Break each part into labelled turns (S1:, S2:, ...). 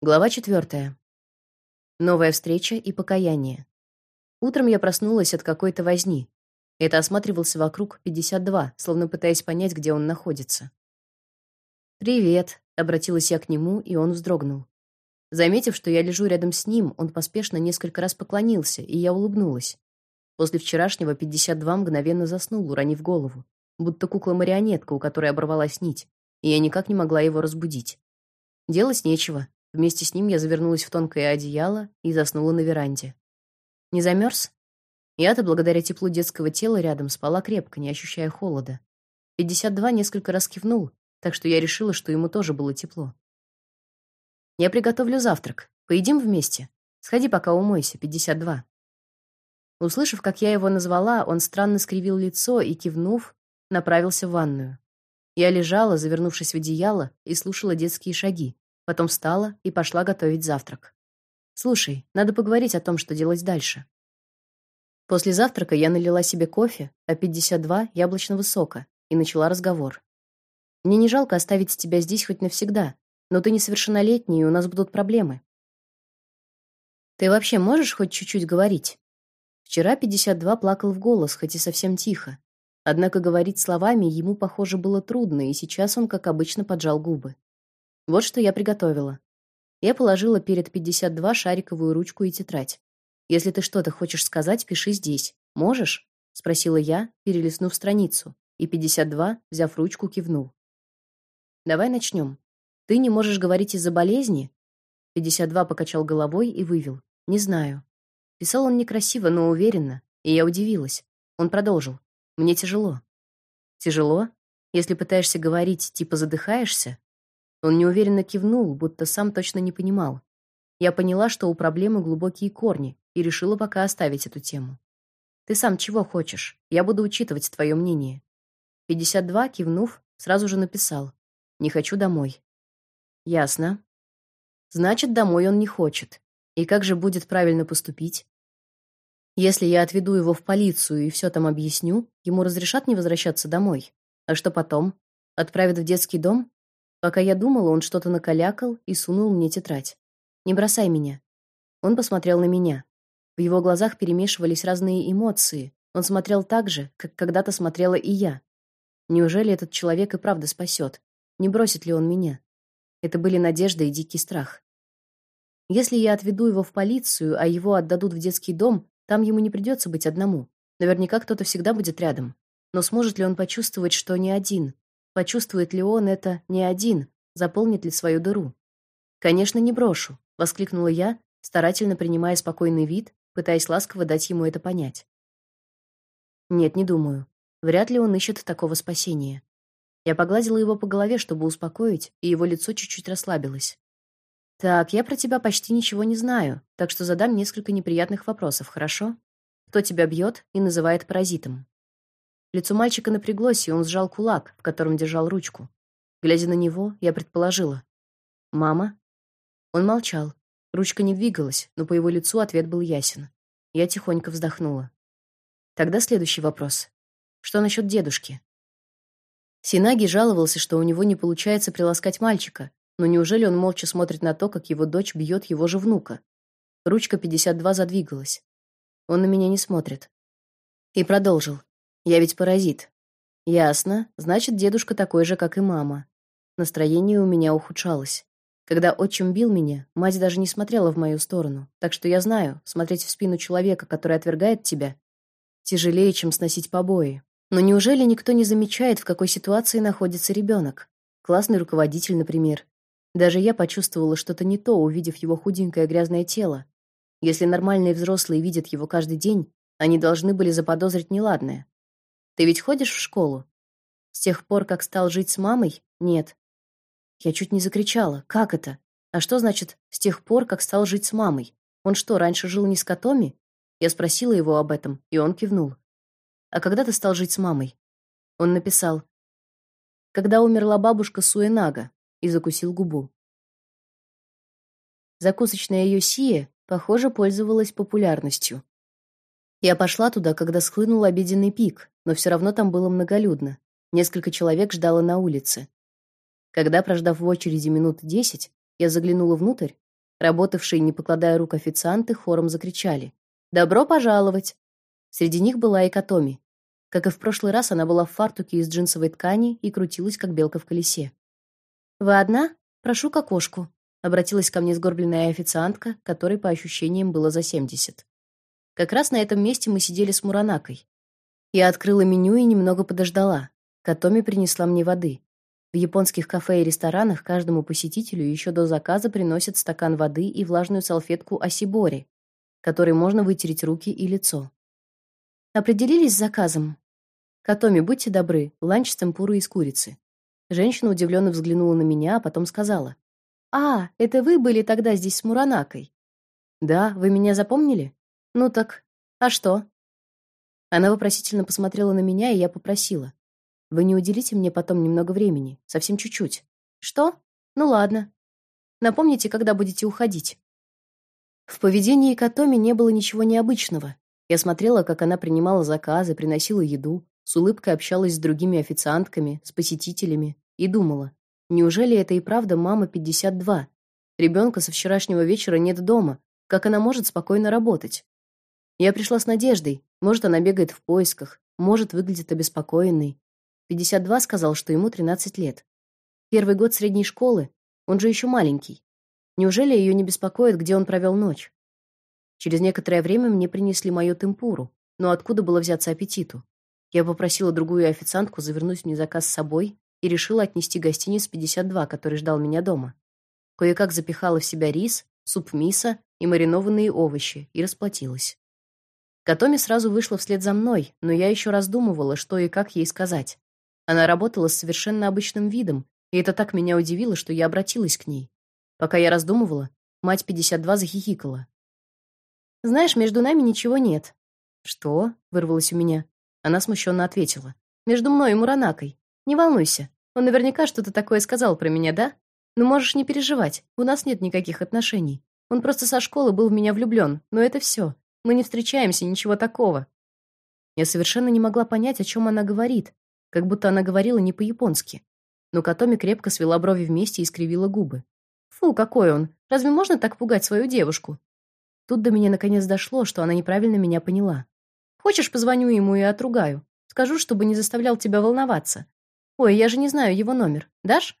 S1: Глава четвертая. Новая встреча и покаяние. Утром я проснулась от какой-то возни. Это осматривался вокруг 52, словно пытаясь понять, где он находится. «Привет», — обратилась я к нему, и он вздрогнул. Заметив, что я лежу рядом с ним, он поспешно несколько раз поклонился, и я улыбнулась. После вчерашнего 52 мгновенно заснул, уронив голову, будто кукла-марионетка, у которой оборвалась нить, и я никак не могла его разбудить. Делать нечего, Вместе с ним я завернулась в тонкое одеяло и заснула на веранде. Не замерз? Я-то благодаря теплу детского тела рядом спала крепко, не ощущая холода. 52 несколько раз кивнул, так что я решила, что ему тоже было тепло. Я приготовлю завтрак. Поедим вместе. Сходи пока умойся, 52. Услышав, как я его назвала, он странно скривил лицо и кивнув, направился в ванную. Я лежала, завернувшись в одеяло, и слушала детские шаги, Потом встала и пошла готовить завтрак. Слушай, надо поговорить о том, что делать дальше. После завтрака я налила себе кофе, а 52 яблочного сока и начала разговор. Мне не жалко оставить тебя здесь хоть навсегда, но ты несовершеннолетний, и у нас будут проблемы. Ты вообще можешь хоть чуть-чуть говорить? Вчера 52 плакал в голос, хоть и совсем тихо. Однако говорить словами ему, похоже, было трудно, и сейчас он, как обычно, поджал губы. Вот что я приготовила. Я положила перед 52 шариковую ручку и тетрадь. Если ты что-то хочешь сказать, пиши здесь. Можешь? спросила я, перелистнув страницу, и 52, взяв ручку, кивнул. Давай начнем. Ты не можешь говорить из-за болезни? 52 покачал головой и вывел: "Не знаю". Писал он некрасиво, но уверенно, и я удивилась. Он продолжил: "Мне тяжело". Тяжело? Если пытаешься говорить, типа задыхаешься? Он неуверенно кивнул, будто сам точно не понимал. Я поняла, что у проблемы глубокие корни, и решила пока оставить эту тему. Ты сам чего хочешь? Я буду учитывать твое мнение. 52, кивнув, сразу же написал: "Не хочу домой". Ясно. Значит, домой он не хочет. И как же будет правильно поступить? Если я отведу его в полицию и все там объясню, ему разрешат не возвращаться домой. А что потом? Отправят в детский дом? Пока я думала, он что-то накалякал и сунул мне тетрадь. «Не бросай меня». Он посмотрел на меня. В его глазах перемешивались разные эмоции. Он смотрел так же, как когда-то смотрела и я. Неужели этот человек и правда спасет? Не бросит ли он меня? Это были надежда и дикий страх. Если я отведу его в полицию, а его отдадут в детский дом, там ему не придется быть одному. Наверняка кто-то всегда будет рядом. Но сможет ли он почувствовать, что не один, Почувствует ли он это не один, заполнит ли свою дыру? Конечно, не брошу, воскликнула я, старательно принимая спокойный вид, пытаясь ласково дать ему это понять. Нет, не думаю. Вряд ли он ищет такого спасения. Я погладила его по голове, чтобы успокоить, и его лицо чуть-чуть расслабилось. Так, я про тебя почти ничего не знаю, так что задам несколько неприятных вопросов, хорошо? Кто тебя бьет и называет паразитом? Лицо мальчика напряглось, и он сжал кулак, в котором держал ручку. Глядя на него, я предположила: "Мама?" Он молчал. Ручка не двигалась, но по его лицу ответ был ясен. Я тихонько вздохнула. Тогда следующий вопрос. Что насчет дедушки? Синаги жаловался, что у него не получается приласкать мальчика, но неужели он молча смотрит на то, как его дочь бьет его же внука? Ручка 52 задвигалась. Он на меня не смотрит. И продолжил. Я ведь паразит. Ясно. Значит, дедушка такой же, как и мама. Настроение у меня ухудшалось. Когда отчим бил меня, мать даже не смотрела в мою сторону. Так что я знаю, смотреть в спину человека, который отвергает тебя, тяжелее, чем сносить побои. Но неужели никто не замечает, в какой ситуации находится ребенок? Классный руководитель, например. Даже я почувствовала что-то не то, увидев его худенькое грязное тело. Если нормальные взрослые видят его каждый день, они должны были заподозрить неладное. Ты ведь ходишь в школу? С тех пор, как стал жить с мамой? Нет. Я чуть не закричала. Как это? А что значит с тех пор, как стал жить с мамой? Он что, раньше жил не с котами? Я спросила его об этом, и он кивнул. А когда ты стал жить с мамой? Он написал: Когда умерла бабушка Суэнага, и закусил губу. Закусочная Йосия, похоже, пользовалась популярностью. Я пошла туда, когда схлынул обеденный пик, но все равно там было многолюдно. Несколько человек ждало на улице. Когда, прождав в очереди минут десять, я заглянула внутрь, Работавшие, не покладая рук официанты, хором закричали: "Добро пожаловать!" Среди них была и Катоми. Как и в прошлый раз, она была в фартуке из джинсовой ткани и крутилась как белка в колесе. "Вы одна? Прошу к окошку", обратилась ко мне сгорбленная официантка, которой по ощущениям было за семьдесят. Как раз на этом месте мы сидели с Муранакой. Я открыла меню и немного подождала. Катоми принесла мне воды. В японских кафе и ресторанах каждому посетителю еще до заказа приносят стакан воды и влажную салфетку асибори, которой можно вытереть руки и лицо. Определились с заказом? Катоми, будьте добры, ланч с темпурой из курицы. Женщина удивленно взглянула на меня, а потом сказала: "А, это вы были тогда здесь с Муранакой?" "Да, вы меня запомнили?" "Ну так, а что?" Она вопросительно посмотрела на меня, и я попросила: вы не уделите мне потом немного времени, совсем чуть-чуть. Что? Ну ладно. Напомните, когда будете уходить. В поведении Катоми не было ничего необычного. Я смотрела, как она принимала заказы, приносила еду, с улыбкой общалась с другими официантками, с посетителями и думала: неужели это и правда мама 52? Ребенка со вчерашнего вечера нет дома. Как она может спокойно работать? Я пришла с надеждой. Может, она бегает в поисках, может, выглядит обеспокоенной. 52 сказал, что ему 13 лет. Первый год средней школы, он же еще маленький. Неужели ее не беспокоит, где он провел ночь? Через некоторое время мне принесли мою темпуру, но откуда было взяться аппетиту? Я попросила другую официантку завернуть мне заказ с собой и решила отнести гостиниц 52, который ждал меня дома. Кое-как запихала в себя рис, суп мисо и маринованные овощи и расплатилась. Катоми сразу вышла вслед за мной, но я еще раздумывала, что и как ей сказать. Она работала с совершенно обычным видом, и это так меня удивило, что я обратилась к ней. Пока я раздумывала, мать 52 захихикала. Знаешь, между нами ничего нет. Что? вырвалось у меня. Она смущенно ответила: Между мной и Муранакой. Не волнуйся. Он наверняка что-то такое сказал про меня, да? Но можешь не переживать. У нас нет никаких отношений. Он просто со школы был в меня влюблен, но это все. Мы не встречаемся, ничего такого. Я совершенно не могла понять, о чем она говорит, как будто она говорила не по-японски. Но Катоми крепко свела брови вместе и скривила губы. Фу, какой он. Разве можно так пугать свою девушку? Тут до меня наконец дошло, что она неправильно меня поняла. Хочешь, позвоню ему и отругаю. Скажу, чтобы не заставлял тебя волноваться. Ой, я же не знаю его номер. Дашь?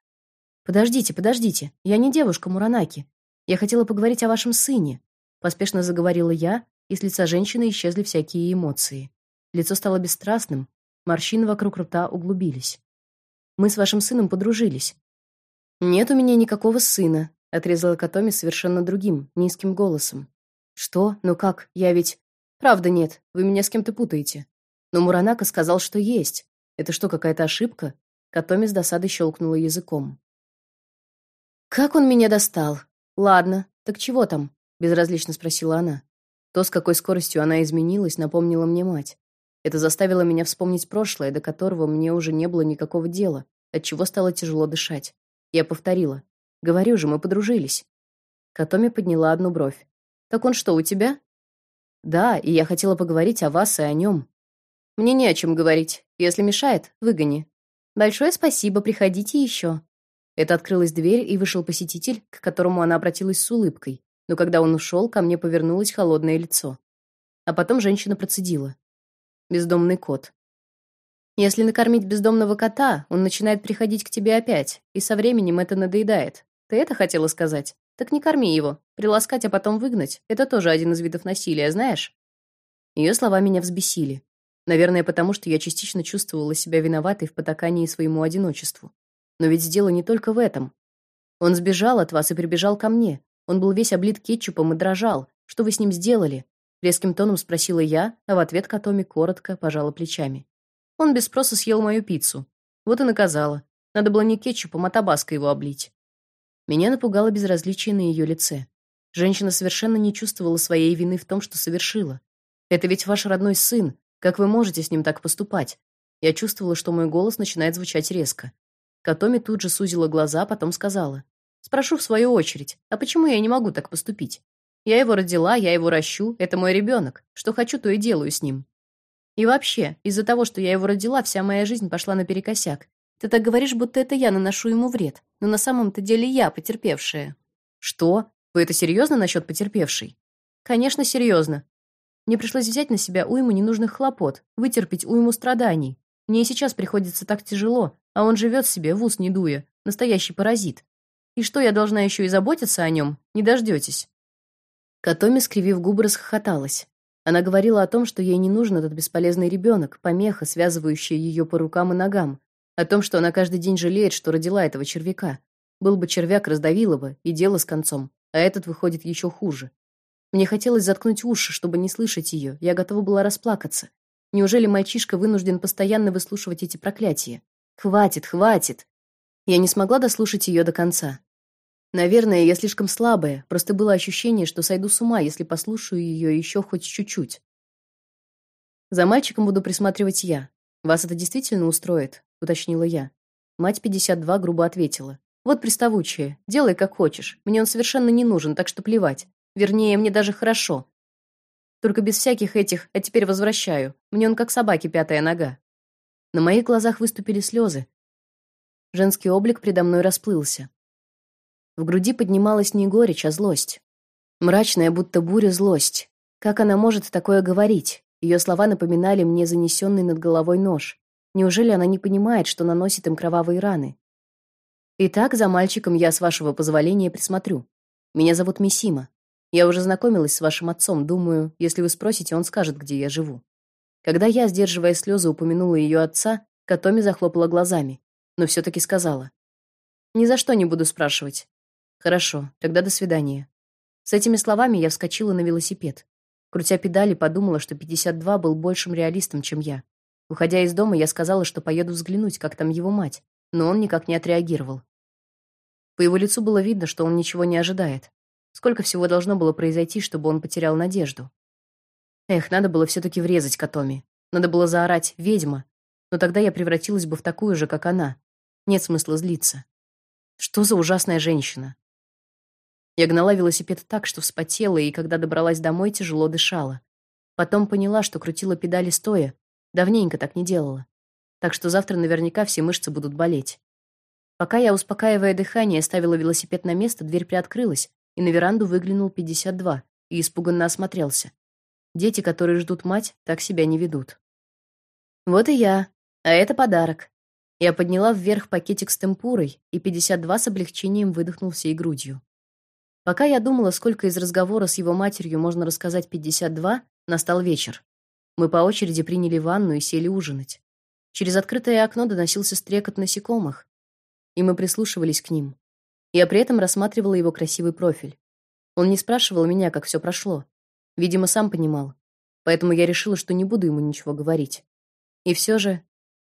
S1: Подождите, подождите. Я не девушка Муранаки. Я хотела поговорить о вашем сыне, поспешно заговорила я, и с лица женщины исчезли всякие эмоции. Лицо стало бесстрастным, Морщины вокруг рта углубились. Мы с вашим сыном подружились. Нет у меня никакого сына, отрезала Катоми совершенно другим, низким голосом. Что? Ну как? Я ведь Правда нет. Вы меня с кем-то путаете. Но Муранака сказал, что есть. Это что, какая-то ошибка? Катоми с досадой щелкнула языком. Как он меня достал? Ладно, так чего там? безразлично спросила она. То, с какой скоростью она изменилась, напомнило мне мать. Это заставило меня вспомнить прошлое, до которого мне уже не было никакого дела, от чего стало тяжело дышать. Я повторила: "Говорю же, мы подружились". Катоми подняла одну бровь. "Так он что, у тебя?" "Да, и я хотела поговорить о вас и о нем». "Мне не о чем говорить. Если мешает, выгони". "Большое спасибо, приходите еще». Это открылась дверь, и вышел посетитель, к которому она обратилась с улыбкой. Но когда он ушел, ко мне повернулось холодное лицо. А потом женщина процедила: бездомный кот. Если накормить бездомного кота, он начинает приходить к тебе опять, и со временем это надоедает. Ты это хотела сказать? Так не корми его. Приласкать, а потом выгнать это тоже один из видов насилия, знаешь? Ее слова меня взбесили. Наверное, потому что я частично чувствовала себя виноватой в потакании своему одиночеству. Но ведь дело не только в этом. Он сбежал от вас и прибежал ко мне. Он был весь облит кетчупом и дрожал. Что вы с ним сделали? резким тоном спросила я, а в ответ Катоми коротко пожала плечами. Он без спроса съел мою пиццу. Вот и наказала. Надо было не кетчупом, а табаско его облить. Меня напугало безразличие на ее лице. Женщина совершенно не чувствовала своей вины в том, что совершила. Это ведь ваш родной сын. Как вы можете с ним так поступать? Я чувствовала, что мой голос начинает звучать резко. Катоми тут же сузила глаза, потом сказала: "Спрошу в свою очередь, а почему я не могу так поступить? Я его родила, я его ращу, это мой ребенок. Что хочу, то и делаю с ним. И вообще, из-за того, что я его родила, вся моя жизнь пошла наперекосяк. Ты так говоришь, будто это я наношу ему вред, но на самом-то деле я потерпевшая. Что? Вы это серьезно насчет потерпевшей? Конечно, серьезно. Мне пришлось взять на себя уйму ненужных хлопот, вытерпеть уйму страданий. Мне и сейчас приходится так тяжело, а он живет себе в ус не дуя, настоящий паразит. И что, я должна еще и заботиться о нем? Не дождетесь. Катоми, скривив губы, расхохоталась. Она говорила о том, что ей не нужен этот бесполезный ребенок, помеха, связывающая ее по рукам и ногам, о том, что она каждый день жалеет, что родила этого червяка. Был бы червяк, раздавила бы, и дело с концом, а этот выходит еще хуже. Мне хотелось заткнуть уши, чтобы не слышать ее. Я готова была расплакаться. Неужели мальчишка вынужден постоянно выслушивать эти проклятия? Хватит, хватит. Я не смогла дослушать ее до конца. Наверное, я слишком слабая, просто было ощущение, что сойду с ума, если послушаю ее еще хоть чуть-чуть. За мальчиком буду присматривать я. Вас это действительно устроит, уточнила я. Мать 52 грубо ответила: "Вот приставучая, делай как хочешь. Мне он совершенно не нужен, так что плевать. Вернее, мне даже хорошо. Только без всяких этих, а теперь возвращаю. Мне он как собаке пятая нога". На моих глазах выступили слезы. Женский облик предо мной расплылся. В груди поднималась не горечь, а злость. Мрачная, будто буря, злость. Как она может такое говорить? Ее слова напоминали мне занесенный над головой нож. Неужели она не понимает, что наносит им кровавые раны? Итак, за мальчиком я, с вашего позволения, присмотрю. Меня зовут Мисима. Я уже знакомилась с вашим отцом, думаю, если вы спросите, он скажет, где я живу. Когда я, сдерживая слезы, упомянула ее отца, Катоми захлопала глазами, но все таки сказала: "Ни за что не буду спрашивать. Хорошо, тогда до свидания. С этими словами я вскочила на велосипед. Крутя педали, подумала, что 52 был большим реалистом, чем я. Уходя из дома, я сказала, что поеду взглянуть, как там его мать, но он никак не отреагировал. По его лицу было видно, что он ничего не ожидает. Сколько всего должно было произойти, чтобы он потерял надежду? Эх, надо было все таки врезать Катоми. Надо было заорать: "Ведьма!" Но тогда я превратилась бы в такую же, как она. Нет смысла злиться. Что за ужасная женщина? Я гнала велосипед так, что вспотела, и когда добралась домой, тяжело дышала. Потом поняла, что крутила педали стоя. Давненько так не делала. Так что завтра наверняка все мышцы будут болеть. Пока я, успокаивая дыхание, ставила велосипед на место, дверь приоткрылась, и на веранду выглянул 52 и испуганно осмотрелся. Дети, которые ждут мать, так себя не ведут. Вот и я. А это подарок. Я подняла вверх пакетик с темпурой, и 52 с облегчением выдохнул всей грудью. Пока я думала, сколько из разговора с его матерью можно рассказать 52, настал вечер. Мы по очереди приняли ванну и сели ужинать. Через открытое окно доносился стрекот насекомых, и мы прислушивались к ним. Я при этом рассматривала его красивый профиль. Он не спрашивал меня, как все прошло. Видимо, сам понимал. Поэтому я решила, что не буду ему ничего говорить. И все же,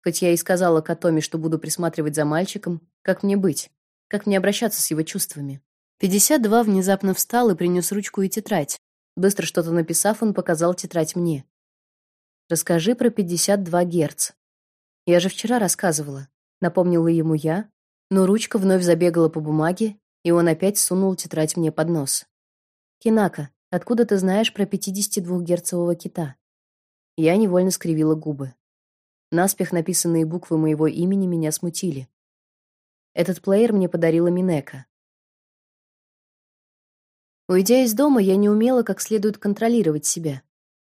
S1: хоть я и сказала Катоми, что буду присматривать за мальчиком, как мне быть? Как мне обращаться с его чувствами? 52 внезапно встал и принес ручку и тетрадь. Быстро что-то написав, он показал тетрадь мне. Расскажи про 52 Герц. Я же вчера рассказывала, напомнила ему я, но ручка вновь забегала по бумаге, и он опять сунул тетрадь мне под нос. Кинака, откуда ты знаешь про 52-герцового кита? Я невольно скривила губы. Наспех написанные буквы моего имени меня смутили. Этот плеер мне подарила Минека. Уйдя из дома, я не умела как следует контролировать себя.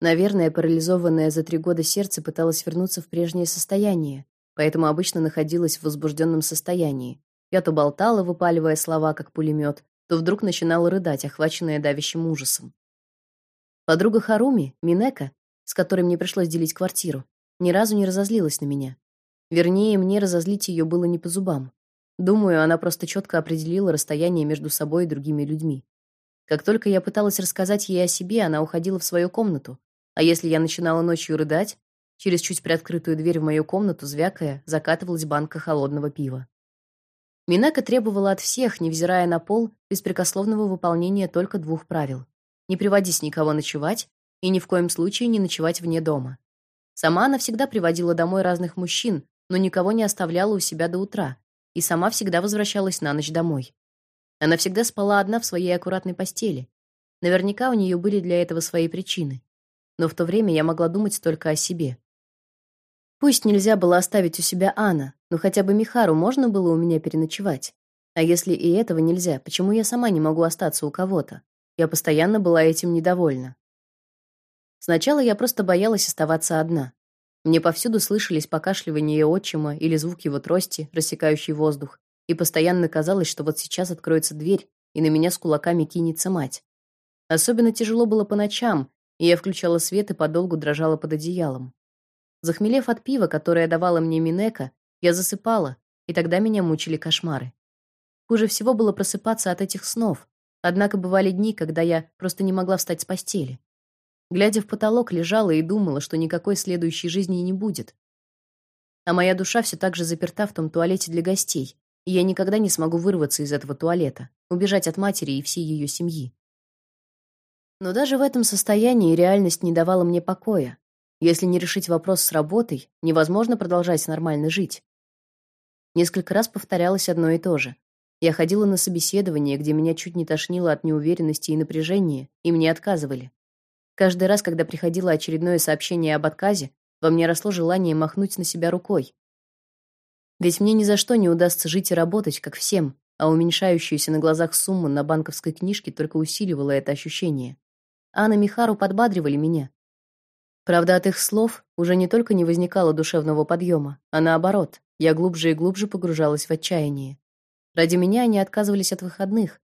S1: Наверное, парализованное за три года сердце пыталось вернуться в прежнее состояние, поэтому обычно находилась в возбужденном состоянии. Я то болтала, выпаливая слова, как пулемет, то вдруг начинала рыдать, охваченная давящим ужасом. Подруга Харуми, Минека, с которой мне пришлось делить квартиру, ни разу не разозлилась на меня. Вернее, мне разозлить ее было не по зубам. Думаю, она просто четко определила расстояние между собой и другими людьми. Как только я пыталась рассказать ей о себе, она уходила в свою комнату. А если я начинала ночью рыдать, через чуть приоткрытую дверь в мою комнату, звякая, закатывалась банка холодного пива. Минека требовала от всех, невзирая на пол, беспрекословного выполнения только двух правил: не приводить никого ночевать и ни в коем случае не ночевать вне дома. Сама она всегда приводила домой разных мужчин, но никого не оставляла у себя до утра, и сама всегда возвращалась на ночь домой. Она всегда спала одна в своей аккуратной постели. Наверняка у нее были для этого свои причины. Но в то время я могла думать только о себе. Пусть нельзя было оставить у себя Анна, но хотя бы Михару можно было у меня переночевать. А если и этого нельзя, почему я сама не могу остаться у кого-то? Я постоянно была этим недовольна. Сначала я просто боялась оставаться одна. Мне повсюду слышались покашливание отчима или звук его трости, рассекающий воздух, и постоянно казалось, что вот сейчас откроется дверь, и на меня с кулаками кинется мать. Особенно тяжело было по ночам, и я включала свет и подолгу дрожала под одеялом. Захмелев от пива, которое давала мне Минека, я засыпала, и тогда меня мучили кошмары. Хуже всего было просыпаться от этих снов. Однако бывали дни, когда я просто не могла встать с постели. Глядя в потолок, лежала и думала, что никакой следующей жизни не будет. А моя душа все так же заперта в том туалете для гостей, я никогда не смогу вырваться из этого туалета, убежать от матери и всей ее семьи. Но даже в этом состоянии реальность не давала мне покоя. Если не решить вопрос с работой, невозможно продолжать нормально жить. Несколько раз повторялось одно и то же. Я ходила на собеседование, где меня чуть не тошнило от неуверенности и напряжения, и мне отказывали. Каждый раз, когда приходило очередное сообщение об отказе, во мне росло желание махнуть на себя рукой. Ведь мне ни за что не удастся жить и работать, как всем, а уменьшающаяся на глазах сумма на банковской книжке только усиливала это ощущение. Анна Михару подбадривали меня. Правда, от их слов уже не только не возникало душевного подъема, а наоборот, я глубже и глубже погружалась в отчаяние. Ради меня они отказывались от выходных,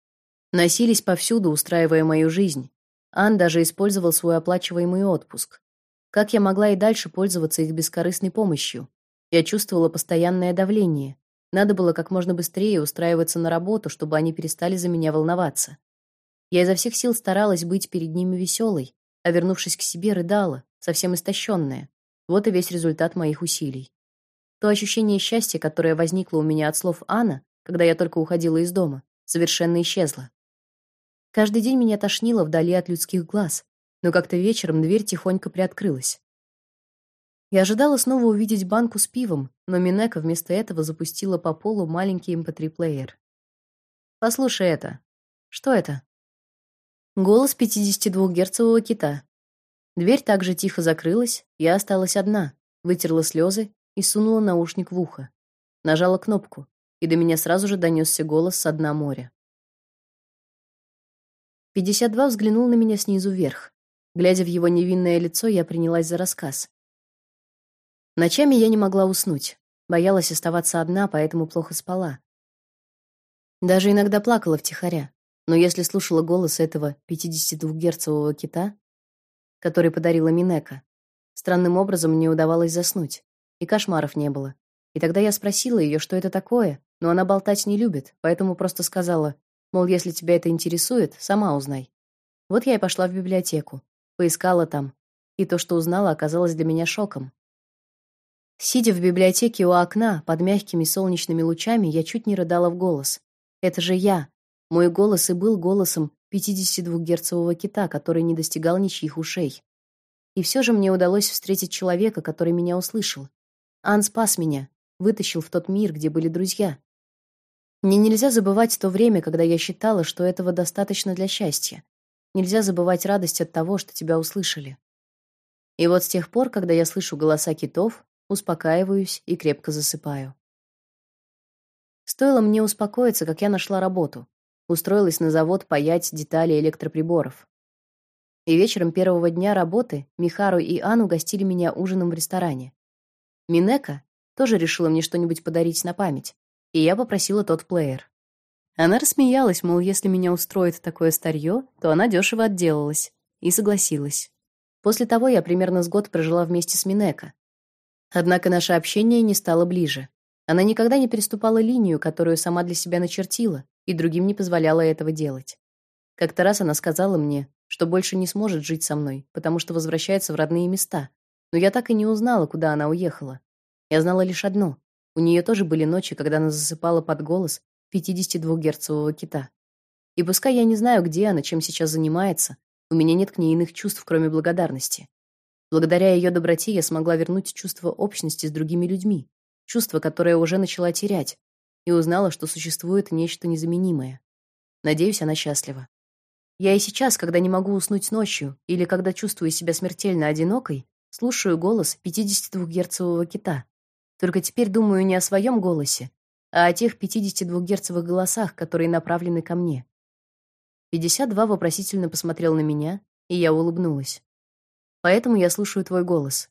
S1: носились повсюду, устраивая мою жизнь, Ан даже использовал свой оплачиваемый отпуск. Как я могла и дальше пользоваться их бескорыстной помощью? Я чувствовала постоянное давление. Надо было как можно быстрее устраиваться на работу, чтобы они перестали за меня волноваться. Я изо всех сил старалась быть перед ними веселой, а вернувшись к себе, рыдала, совсем истощенная. Вот и весь результат моих усилий. То ощущение счастья, которое возникло у меня от слов Анна, когда я только уходила из дома, совершенно исчезло. Каждый день меня тошнило вдали от людских глаз, но как-то вечером дверь тихонько приоткрылась. Я ожидала снова увидеть банку с пивом, но Минека вместо этого запустила по полу маленький MP3-плеер. Эм «Послушай это». «Что это?» Голос 52-герцового кита. Дверь также тихо закрылась, я осталась одна, вытерла слезы и сунула наушник в ухо. Нажала кнопку, и до меня сразу же донесся голос с дна моря. 52 взглянул на меня снизу вверх. Глядя в его невинное лицо, я принялась за рассказ. Ночами я не могла уснуть. Боялась оставаться одна, поэтому плохо спала. Даже иногда плакала втихаря. Но если слушала голос этого 52-герцового кита, который подарила Минека, странным образом мне удавалось заснуть, и кошмаров не было. И тогда я спросила ее, что это такое, но она болтать не любит, поэтому просто сказала: Мол, если тебя это интересует, сама узнай. Вот я и пошла в библиотеку, поискала там, и то, что узнала, оказалось для меня шоком. Сидя в библиотеке у окна под мягкими солнечными лучами, я чуть не рыдала в голос. Это же я. Мой голос и был голосом 52-герцового кита, который не достигал ничьих ушей. И все же мне удалось встретить человека, который меня услышал. Ан спас меня, вытащил в тот мир, где были друзья. Мне нельзя забывать то время, когда я считала, что этого достаточно для счастья. Нельзя забывать радость от того, что тебя услышали. И вот с тех пор, когда я слышу голоса китов, успокаиваюсь и крепко засыпаю. Стоило мне успокоиться, как я нашла работу. Устроилась на завод паять детали электроприборов. И вечером первого дня работы Михару и Ану гостили меня ужином в ресторане. Минека тоже решила мне что-нибудь подарить на память и я попросила тот плеер. Она рассмеялась, мол, если меня устроит такое старье, то она дешево отделалась, и согласилась. После того я примерно с год прожила вместе с Минека. Однако наше общение не стало ближе. Она никогда не переступала линию, которую сама для себя начертила, и другим не позволяла этого делать. Как-то раз она сказала мне, что больше не сможет жить со мной, потому что возвращается в родные места. Но я так и не узнала, куда она уехала. Я знала лишь одно: у нее тоже были ночи, когда она засыпала под голос 52-герцового кита. И пускай я не знаю, где она, чем сейчас занимается, у меня нет к ней иных чувств, кроме благодарности. Благодаря ее доброте я смогла вернуть чувство общности с другими людьми, чувство, которое уже начала терять, и узнала, что существует нечто незаменимое. Надеюсь, она счастлива. Я и сейчас, когда не могу уснуть ночью или когда чувствую себя смертельно одинокой, слушаю голос 52-герцового кита, только теперь думаю не о своем голосе, а о тех 52-герцовых голосах, которые направлены ко мне. 52 вопросительно посмотрел на меня, и я улыбнулась. Поэтому я слушаю твой голос.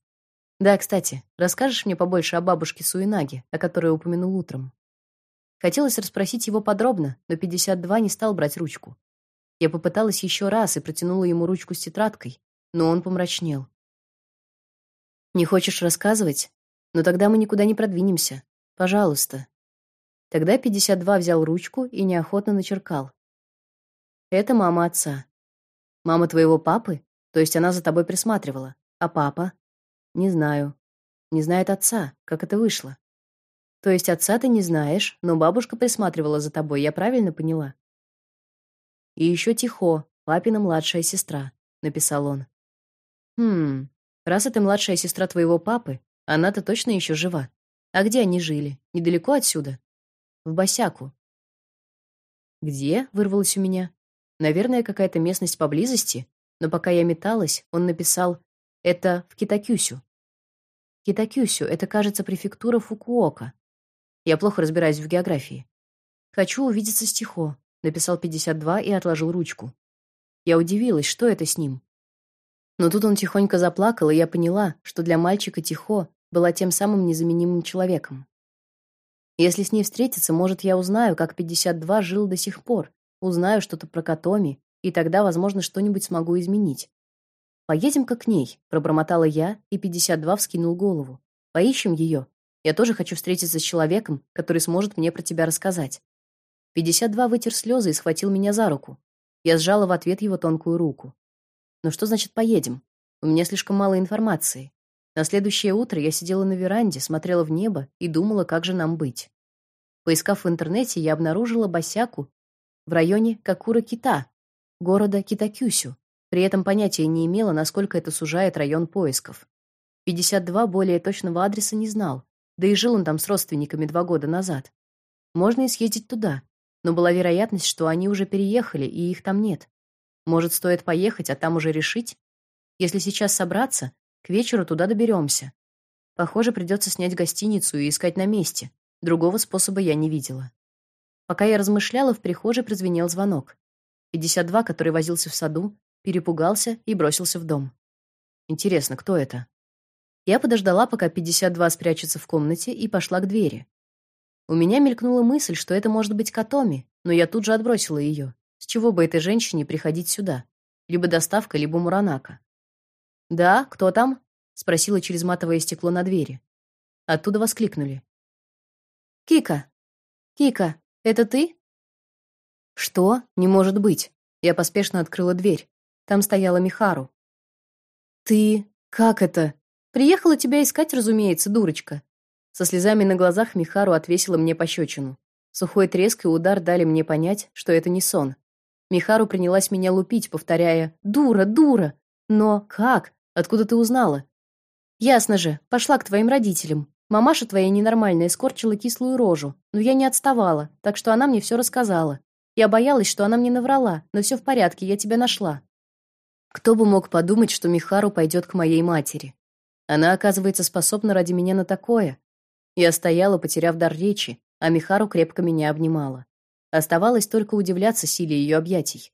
S1: Да, кстати, расскажешь мне побольше о бабушке Суинаге, о которой упомянул утром? Хотелось расспросить его подробно, но 52 не стал брать ручку. Я попыталась еще раз и протянула ему ручку с тетрадкой, но он помрачнел. Не хочешь рассказывать? Но тогда мы никуда не продвинемся. Пожалуйста. Тогда 52 взял ручку и неохотно начеркал. Это мама отца. Мама твоего папы? То есть она за тобой присматривала. А папа? Не знаю. Не знает отца. Как это вышло? То есть отца ты не знаешь, но бабушка присматривала за тобой, я правильно поняла? И еще Тихо, папина младшая сестра, написал он. Хм. Раз это младшая сестра твоего папы, она-то точно еще жива. А где они жили? Недалеко отсюда? В Босяку. Где? вырвалось у меня. Наверное, какая-то местность поблизости, но пока я металась, он написал: "Это в Китакюсю". Китакюсю это, кажется, префектура Фукуока. Я плохо разбираюсь в географии. Хочу увидеться с Тихо, написал 52 и отложил ручку. Я удивилась, что это с ним. Но тут он тихонько заплакал, и я поняла, что для мальчика Тихо была тем самым незаменимым человеком. Если с ней встретиться, может, я узнаю, как 52 жил до сих пор, узнаю что-то про Катоми, и тогда, возможно, что-нибудь смогу изменить. Поедем-ка к ней, пробормотала я, и 52 вскинул голову. Поищем ее. Я тоже хочу встретиться с человеком, который сможет мне про тебя рассказать. 52 вытер слезы и схватил меня за руку. Я сжала в ответ его тонкую руку. Но что значит поедем? У меня слишком мало информации. На следующее утро я сидела на веранде, смотрела в небо и думала, как же нам быть. Поискав в интернете, я обнаружила босяку в районе Какура-Кита, города Китакюсю. При этом понятия не имела, насколько это сужает район поисков. 52 более точного адреса не знал, да и жил он там с родственниками два года назад. Можно и съездить туда, но была вероятность, что они уже переехали, и их там нет. Может, стоит поехать, а там уже решить? Если сейчас собраться, к вечеру туда доберемся. Похоже, придется снять гостиницу и искать на месте. Другого способа я не видела. Пока я размышляла, в прихожей прозвенел звонок. 52, который возился в саду, перепугался и бросился в дом. Интересно, кто это? Я подождала, пока 52 спрячется в комнате, и пошла к двери. У меня мелькнула мысль, что это может быть Катоми, но я тут же отбросила ее. С чего бы этой женщине приходить сюда? Либо доставка, либо Муранака. «Да, кто там?» — спросила через матовое стекло на двери. Оттуда воскликнули. «Кика! Кика, это ты?» «Что? Не может быть!» Я поспешно открыла дверь. Там стояла Михару. «Ты... как это? Приехала тебя искать, разумеется, дурочка!» Со слезами на глазах Михару отвесила мне пощечину. Сухой треск и удар дали мне понять, что это не сон. Михару принялась меня лупить, повторяя «Дура, дура!» «Но как? Откуда ты узнала?» «Ясно же, пошла к твоим родителям. Мамаша твоя ненормальная скорчила кислую рожу, но я не отставала, так что она мне все рассказала. Я боялась, что она мне наврала, но все в порядке, я тебя нашла. Кто бы мог подумать, что Михару пойдет к моей матери? Она, оказывается, способна ради меня на такое. Я стояла, потеряв дар речи, а Михару крепко меня обнимала. Оставалось только удивляться силе ее объятий.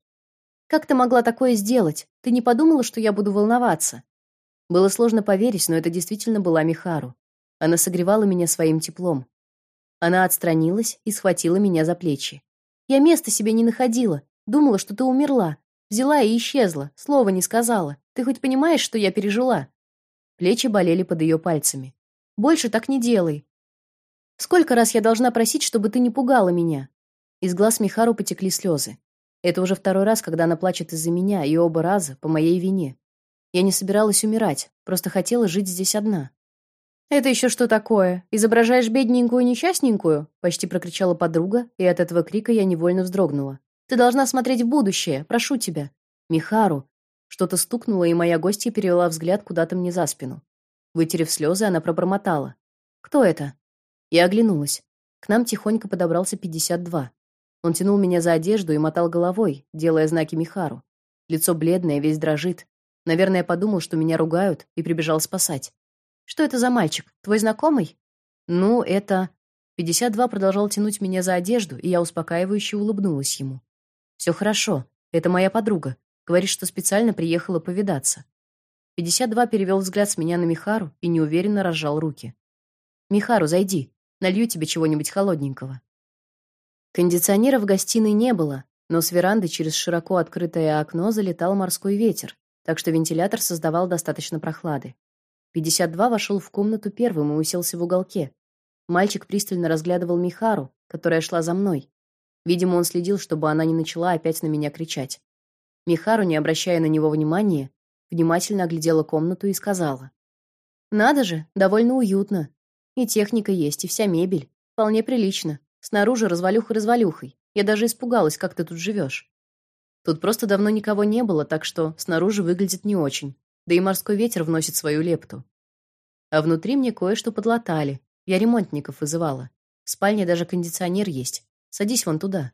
S1: Как ты могла такое сделать? Ты не подумала, что я буду волноваться? Было сложно поверить, но это действительно была Михару. Она согревала меня своим теплом. Она отстранилась и схватила меня за плечи. Я места себе не находила, думала, что ты умерла. Взяла и исчезла, слова не сказала. Ты хоть понимаешь, что я пережила? Плечи болели под ее пальцами. Больше так не делай. Сколько раз я должна просить, чтобы ты не пугала меня? Из глаз Михару потекли слезы. Это уже второй раз, когда она плачет из-за меня, и оба раза по моей вине. Я не собиралась умирать, просто хотела жить здесь одна. «Это еще что такое? Изображаешь бедненькую несчастненькую?» — почти прокричала подруга, и от этого крика я невольно вздрогнула. «Ты должна смотреть в будущее, прошу тебя». «Михару!» Что-то стукнуло, и моя гостья перевела взгляд куда-то мне за спину. Вытерев слезы, она пробормотала. «Кто это?» Я оглянулась. К нам тихонько подобрался 52. Он тянул меня за одежду и мотал головой, делая знаки Михару. Лицо бледное, весь дрожит. Наверное, подумал, что меня ругают, и прибежал спасать. Что это за мальчик? Твой знакомый? Ну, это 52 продолжал тянуть меня за одежду, и я успокаивающе улыбнулась ему. Все хорошо. Это моя подруга. Говорит, что специально приехала повидаться. 52 перевел взгляд с меня на Михару и неуверенно разжал руки. Михару, зайди. Налью тебе чего-нибудь холодненького. Кондиционера в гостиной не было, но с веранды через широко открытое окно залетал морской ветер, так что вентилятор создавал достаточно прохлады. 52 вошел в комнату первым и уселся в уголке. Мальчик пристально разглядывал Михару, которая шла за мной. Видимо, он следил, чтобы она не начала опять на меня кричать. Михару, не обращая на него внимания, внимательно оглядела комнату и сказала: "Надо же, довольно уютно. И техника есть, и вся мебель. Вполне прилично. Снаружи развалюха развалюхой. Я даже испугалась, как ты тут живешь. Тут просто давно никого не было, так что снаружи выглядит не очень. Да и морской ветер вносит свою лепту. А внутри мне кое-что подлатали. Я ремонтников вызывала. В спальне даже кондиционер есть. Садись вон туда.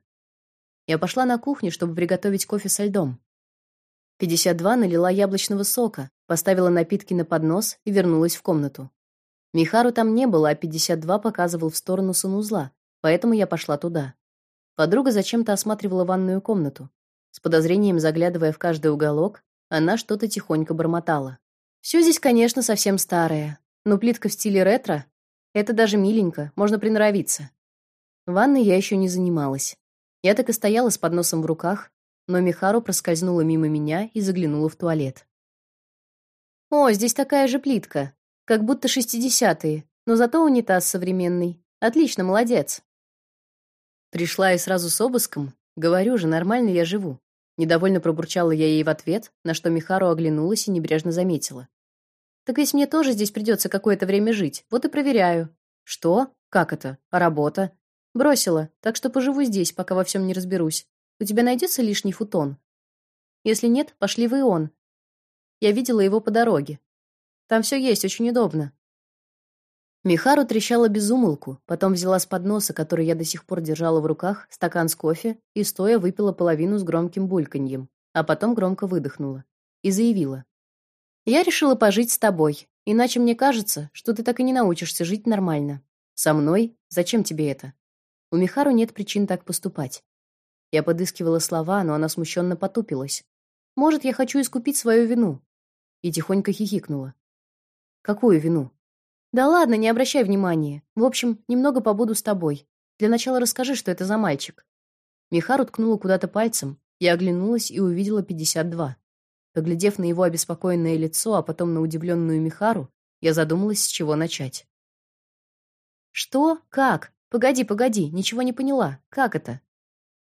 S1: Я пошла на кухню, чтобы приготовить кофе со льдом. 52 налила яблочного сока, поставила напитки на поднос и вернулась в комнату. Михару там не было, а 52 показывал в сторону санузла, поэтому я пошла туда. Подруга зачем-то осматривала ванную комнату. С подозрением заглядывая в каждый уголок, она что-то тихонько бормотала. Все здесь, конечно, совсем старое, но плитка в стиле ретро это даже миленько, можно приноровиться. Ванной я еще не занималась. Я так и стояла с подносом в руках, но Михару проскользнула мимо меня и заглянула в туалет. О, здесь такая же плитка, как будто шестидесятые, но зато унитаз современный. Отлично, молодец. Пришла и сразу с обыском. Говорю же, нормально я живу. Недовольно пробурчала я ей в ответ, на что Михару оглянулась и небрежно заметила: "Так ведь мне тоже здесь придется какое-то время жить. Вот и проверяю". "Что? Как это? А работа?" Бросила, так что поживу здесь, пока во всем не разберусь. У тебя найдется лишний футон? Если нет, пошли в Ион. Я видела его по дороге. Там все есть, очень удобно. Михару трещала без умолку, потом взяла с подноса, который я до сих пор держала в руках, стакан с кофе и стоя выпила половину с громким бульканьем, а потом громко выдохнула и заявила: "Я решила пожить с тобой, иначе мне кажется, что ты так и не научишься жить нормально. Со мной? Зачем тебе это? У Михару нет причин так поступать. Я подыскивала слова, но она смущенно потупилась. Может, я хочу искупить свою вину? И тихонько хихикнула. Какую вину? Да ладно, не обращай внимания. В общем, немного побуду с тобой. Для начала расскажи, что это за мальчик. Михару ткнула куда-то пальцем. Я оглянулась и увидела 52. Поглядев на его обеспокоенное лицо, а потом на удивленную Михару, я задумалась, с чего начать. Что? Как? Погоди, погоди, ничего не поняла. Как это?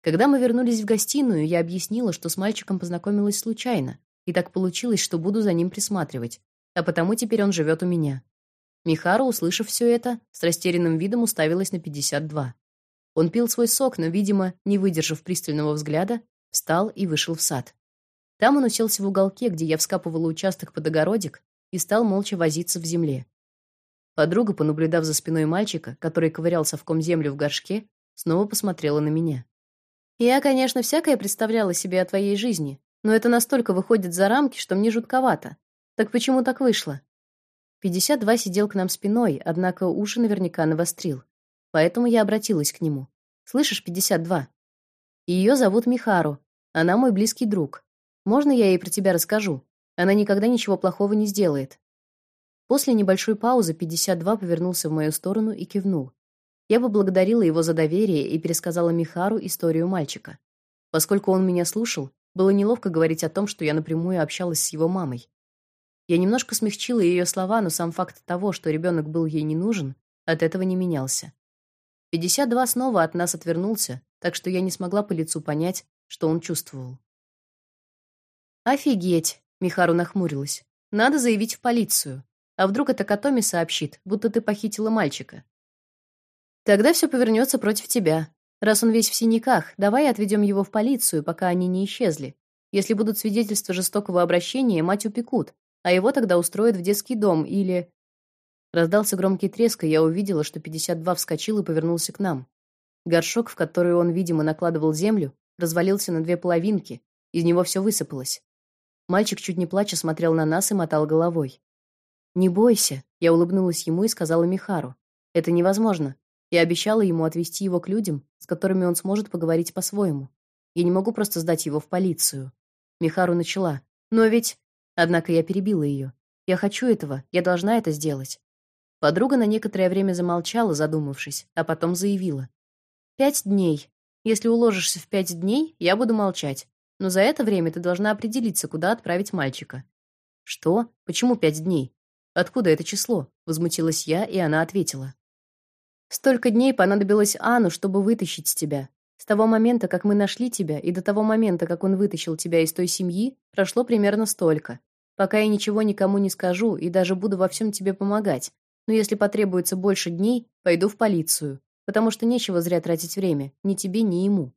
S1: Когда мы вернулись в гостиную, я объяснила, что с мальчиком познакомилась случайно, и так получилось, что буду за ним присматривать, а потому теперь он живет у меня. Михару, услышав все это, с растерянным видом уставилась на 52. Он пил свой сок, но, видимо, не выдержав пристального взгляда, встал и вышел в сад. Там он уселся в уголке, где я вскапывала участок под огородик, и стал молча возиться в земле. Подруга, понаблюдав за спиной мальчика, который ковырял совком землю в горшке, снова посмотрела на меня. Я, конечно, всякое представляла себе о твоей жизни, но это настолько выходит за рамки, что мне жутковато. Так почему так вышло? 52 сидел к нам спиной, однако уши наверняка навострил. Поэтому я обратилась к нему. Слышишь, 52? Ее зовут Михару. Она мой близкий друг. Можно я ей про тебя расскажу? Она никогда ничего плохого не сделает. После небольшой паузы 52 повернулся в мою сторону и кивнул. Я поблагодарила его за доверие и пересказала Михару историю мальчика. Поскольку он меня слушал, было неловко говорить о том, что я напрямую общалась с его мамой. Я немножко смягчила ее слова, но сам факт того, что ребенок был ей не нужен, от этого не менялся. 52 снова от нас отвернулся, так что я не смогла по лицу понять, что он чувствовал. Офигеть, Михару нахмурилась. Надо заявить в полицию. А вдруг это Катоми сообщит, будто ты похитила мальчика? Тогда все повернется против тебя. Раз он весь в синяках, давай отведем его в полицию, пока они не исчезли. Если будут свидетельства жестокого обращения, мать упекут, а его тогда устроят в детский дом или Раздался громкий треск, и я увидела, что 52 вскочил и повернулся к нам. Горшок, в который он, видимо, накладывал землю, развалился на две половинки, из него все высыпалось. Мальчик чуть не плача смотрел на нас и мотал головой. Не бойся, я улыбнулась ему и сказала Михару. Это невозможно. Я обещала ему отвезти его к людям, с которыми он сможет поговорить по-своему. Я не могу просто сдать его в полицию. Михару начала. Но ведь... Однако я перебила ее. Я хочу этого, я должна это сделать. Подруга на некоторое время замолчала, задумавшись, а потом заявила: «Пять дней. Если уложишься в пять дней, я буду молчать. Но за это время ты должна определиться, куда отправить мальчика». «Что? Почему пять дней? Откуда это число?» возмутилась я, и она ответила: Столько дней понадобилось Ану, чтобы вытащить тебя. С того момента, как мы нашли тебя, и до того момента, как он вытащил тебя из той семьи, прошло примерно столько. Пока я ничего никому не скажу и даже буду во всем тебе помогать. Но если потребуется больше дней, пойду в полицию, потому что нечего зря тратить время, ни тебе, ни ему.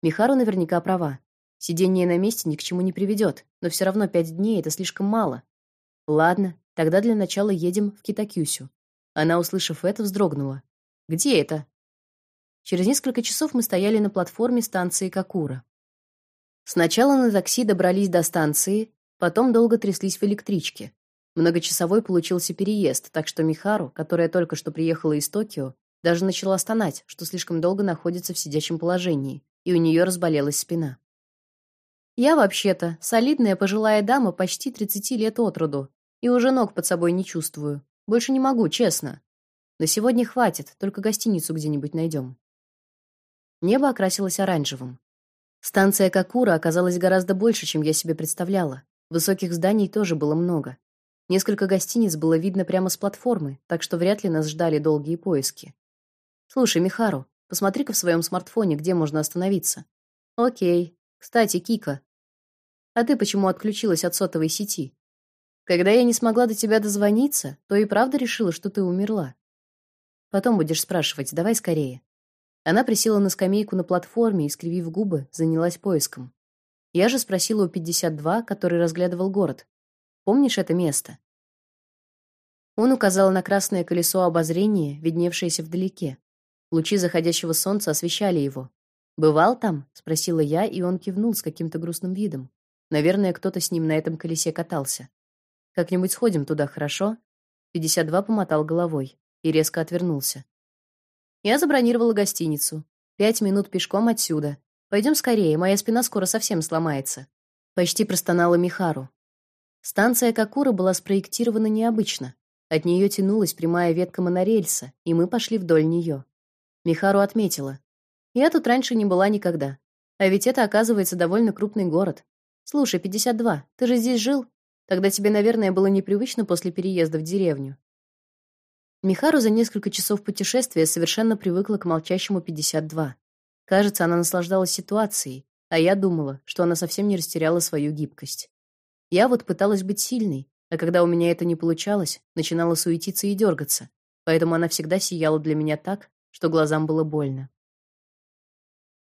S1: Михару наверняка права. Сидение на месте ни к чему не приведет, но все равно пять дней это слишком мало. Ладно, тогда для начала едем в Китакюсю. Она, услышав это, вздрогнула. Где это? Через несколько часов мы стояли на платформе станции Какура. Сначала на такси добрались до станции, потом долго тряслись в электричке. Многочасовой получился переезд, так что Михару, которая только что приехала из Токио, даже начала стонать, что слишком долго находится в сидячем положении, и у нее разболелась спина. Я вообще-то солидная пожилая дама почти 30 лет от роду, и уже ног под собой не чувствую. Больше не могу, честно. На сегодня хватит, только гостиницу где-нибудь найдем. Небо окрасилось оранжевым. Станция Какура оказалась гораздо больше, чем я себе представляла. Высоких зданий тоже было много. Несколько гостиниц было видно прямо с платформы, так что вряд ли нас ждали долгие поиски. Слушай, Михару, посмотри-ка в своем смартфоне, где можно остановиться. О'кей. Кстати, Кика, а ты почему отключилась от сотовой сети? Когда я не смогла до тебя дозвониться, то и правда решила, что ты умерла. Потом будешь спрашивать, давай скорее. Она присела на скамейку на платформе и, скривив губы, занялась поиском. Я же спросила у 52, который разглядывал город. Помнишь это место? Он указал на красное колесо обозрения, видневшееся вдалеке. Лучи заходящего солнца освещали его. «Бывал там?» — спросила я, и он кивнул с каким-то грустным видом. Наверное, кто-то с ним на этом колесе катался. «Как-нибудь сходим туда, хорошо?» 52 помотал головой и резко отвернулся. Я забронировала гостиницу. Пять минут пешком отсюда. Пойдем скорее, моя спина скоро совсем сломается. Почти простонала Михару. Станция Какура была спроектирована необычно. От нее тянулась прямая ветка монорельса, и мы пошли вдоль нее. Михару отметила: "Я тут раньше не была никогда. А ведь это, оказывается, довольно крупный город. Слушай, 52. Ты же здесь жил? Тогда тебе, наверное, было непривычно после переезда в деревню. Михару за несколько часов путешествия совершенно привыкла к молчащему 52. Кажется, она наслаждалась ситуацией, а я думала, что она совсем не растеряла свою гибкость. Я вот пыталась быть сильной, а когда у меня это не получалось, начинала суетиться и дергаться, поэтому она всегда сияла для меня так, что глазам было больно.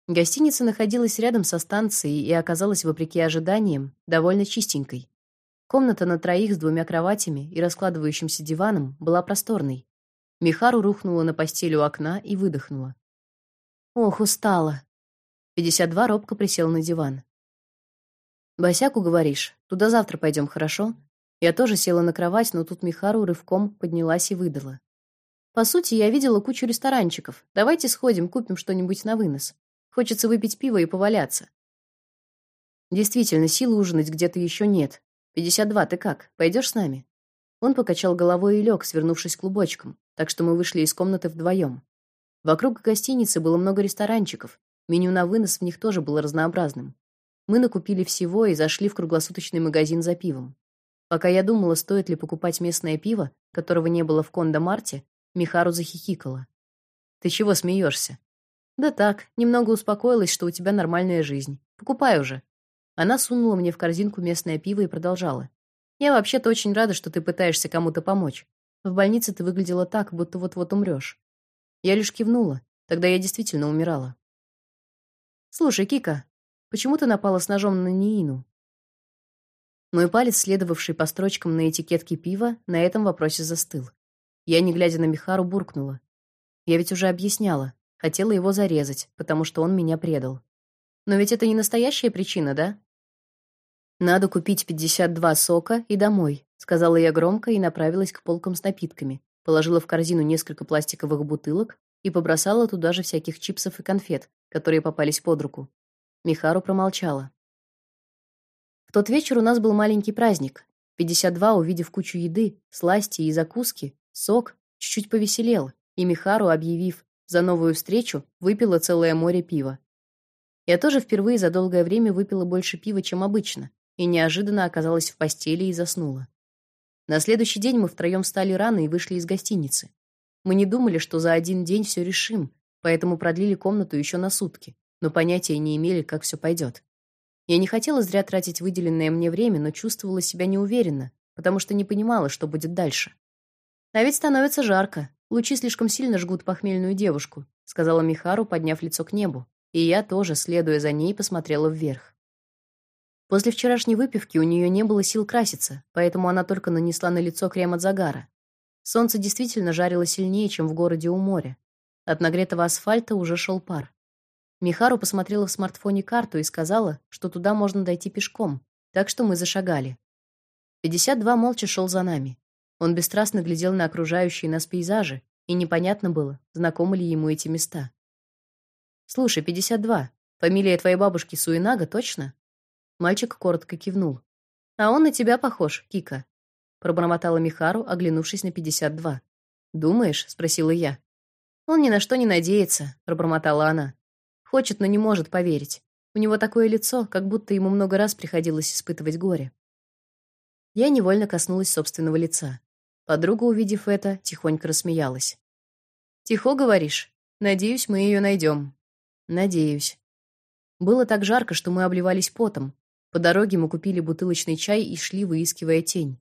S1: Гостиница находилась рядом со станцией и оказалась, вопреки ожиданиям, довольно чистенькой. Комната на троих с двумя кроватями и раскладывающимся диваном была просторной. Михару рухнула на постель у окна и выдохнула. Ох, устала. 52 робко присел на диван. Босяку говоришь? Туда завтра пойдем, хорошо? Я тоже села на кровать, но тут Михару рывком поднялась и выдала: По сути, я видела кучу ресторанчиков. Давайте сходим, купим что-нибудь на вынос. Хочется выпить пиво и поваляться. Действительно, сил ужинать где-то еще нет. 52, ты как? Пойдешь с нами? Он покачал головой и лег, свернувшись клубочком, так что мы вышли из комнаты вдвоем. Вокруг гостиницы было много ресторанчиков. Меню на вынос в них тоже было разнообразным. Мы накупили всего и зашли в круглосуточный магазин за пивом. Пока я думала, стоит ли покупать местное пиво, которого не было в Кондо-Марте, Михару захихикала. Ты чего смеешься? Да так, немного успокоилась, что у тебя нормальная жизнь. Покупай уже. Она сунула мне в корзинку местное пиво и продолжала. Я вообще-то очень рада, что ты пытаешься кому-то помочь. В больнице ты выглядела так, будто вот-вот умрёшь. Я лишь кивнула. Тогда я действительно умирала. Слушай, Кика, почему ты напала с ножом на Ниину? Мой палец, следовавший по строчкам на этикетке пива, на этом вопросе застыл. Я, не глядя на Михару, буркнула: "Я ведь уже объясняла, хотела его зарезать, потому что он меня предал. Но ведь это не настоящая причина, да? Надо купить 52 сока и домой, сказала я громко и направилась к полкам с напитками. Положила в корзину несколько пластиковых бутылок, и побросала туда же всяких чипсов и конфет, которые попались под руку. Михару промолчала. В тот вечер у нас был маленький праздник. 52, увидев кучу еды, сласти и закуски, сок, чуть-чуть повеселел, и Михару, объявив за новую встречу, выпила целое море пива. Я тоже впервые за долгое время выпила больше пива, чем обычно, и неожиданно оказалась в постели и заснула. На следующий день мы втроем встали рано и вышли из гостиницы. Мы не думали, что за один день все решим, поэтому продлили комнату еще на сутки, но понятия не имели, как все пойдет. Я не хотела зря тратить выделенное мне время, но чувствовала себя неуверенно, потому что не понимала, что будет дальше. А ведь становится жарко. Лучи слишком сильно жгут похмельную девушку, сказала Михару, подняв лицо к небу, и я тоже, следуя за ней, посмотрела вверх. После вчерашней выпивки у нее не было сил краситься, поэтому она только нанесла на лицо крем от загара. Солнце действительно жарило сильнее, чем в городе у моря. От нагретого асфальта уже шел пар. Михару посмотрела в смартфоне карту и сказала, что туда можно дойти пешком, так что мы зашагали. 52 молча шел за нами. Он бесстрастно глядел на окружающие нас пейзажи, и непонятно было, знакомы ли ему эти места. Слушай, 52. Фамилия твоей бабушки Суинага, точно? Мальчик коротко кивнул. А он на тебя похож, Кика, пробормотала Михару, оглянувшись на 52. Думаешь? спросила я. Он ни на что не надеется, пробормотала она. Хочет, но не может поверить. У него такое лицо, как будто ему много раз приходилось испытывать горе. Я невольно коснулась собственного лица. Подруга, увидев это, тихонько рассмеялась. Тихо говоришь? Надеюсь, мы ее найдем. Надеюсь. Было так жарко, что мы обливались потом. По дороге мы купили бутылочный чай и шли, выискивая тень.